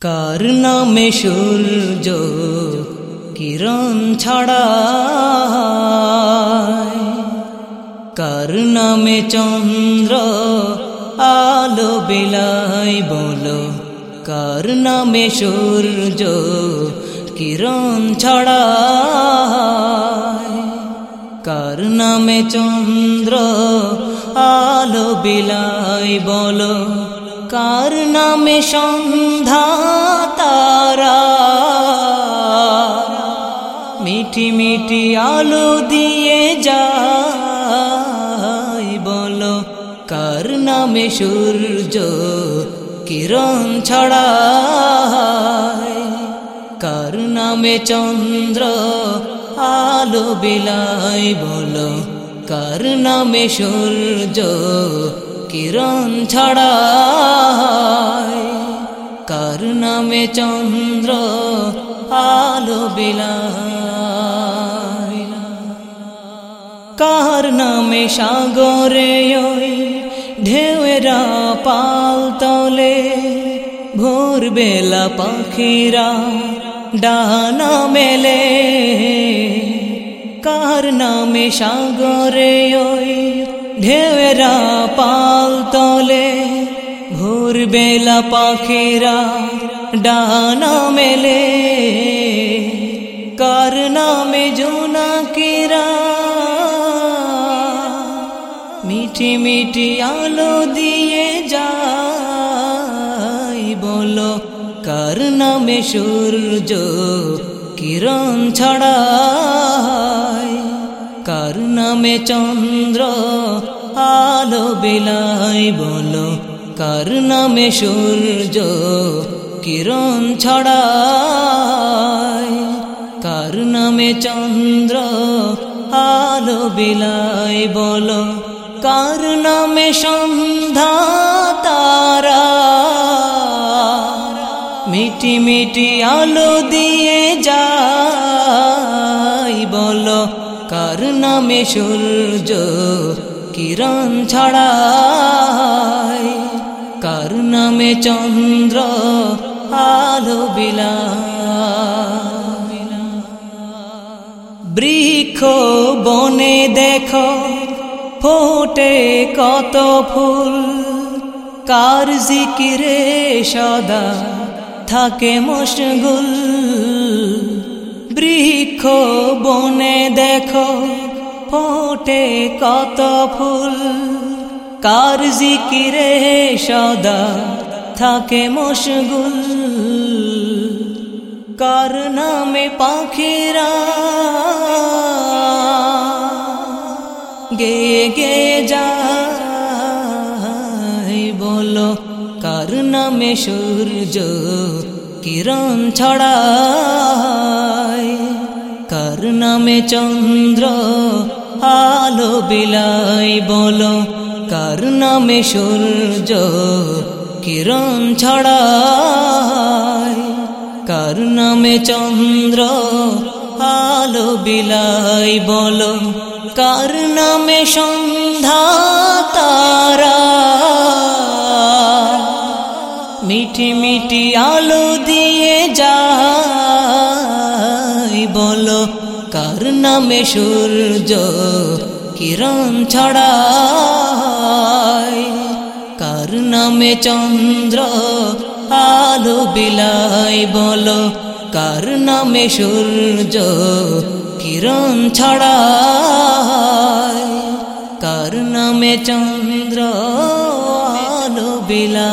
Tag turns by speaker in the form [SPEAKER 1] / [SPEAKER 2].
[SPEAKER 1] কার নামে সূর্য কিরণ ছড়া কার নামে চন্দ্র আলো বিলাই বলো? কার নামে সূর্য কিরণ ছড়া কার নামে চন্দ্র আলো বিলাই বলো? কার নামে সন্ধ্যা মিঠি মিঠি আলো দিয়ে যাই বলো কার নামে সূর্য কিরণ ছড়ায়? কার নামে চন্দ্র আলো বিলাই বলো কার নামে সূর্য কিরণ ছড়ায়? কার নামে চন্দ্র আলো বিলাই কার নামে সাগরে ওই ঢেউরা পাল তলে। ভোর বেলা পাখিরা ডানা মেলে। কার নামে সাগরে ওই ঢেউরা পাল তলে। ভোর বেলা পাখিরা ডানা মেলে। কার নামে জোনাকিরা মিঠি মিঠি আলো দিয়ে যাই বলো কার নামে সূর্য কিরণ ছড়ায়? কার নামে চন্দ্র আলো বিলাই বলো কার নামে সূর্য কিরণ ছড়ায়? কার নামে চন্দ্র আলো বিলাই বলো নামে সন্ধ্যা তারা। মিটি মিটি আলো দিয়ে যাই বলো কার নামে সূর্য কিরণ ছড়ায়? কার নামে চন্দ্র আলো বিলা বৃক্ষ বনে দেখো ফোটে কত ফুল, কার জিকিরে সদা থাকে মশগুল। বৃক্ষ বনে দেখো, ফোটে কত ফুল, কার জিকিরে সদা থাকে মশগুল। কার নামে পাখিরা গে গে যাই বলো, কার নামে সূর্য কিরণ ছড়ায়? কার নামে চন্দ্র আলো বিলাই বলো, কার নামে সূর্য কিরণ ছড়ায়? কার নামে চন্দ্র আলো বিলাই বলো কার নামে সন্ধ্যা তারা। মিঠি মিঠি আলো দিয়ে যাই বলো কার নামে সূর্য কিরণ ছড়ায়? কার নামে চন্দ্র আলো বিলাই বলো কার নামে সূর্য কিরণ ছড়ায়। কার নামে চন্দ্র আলো বিলা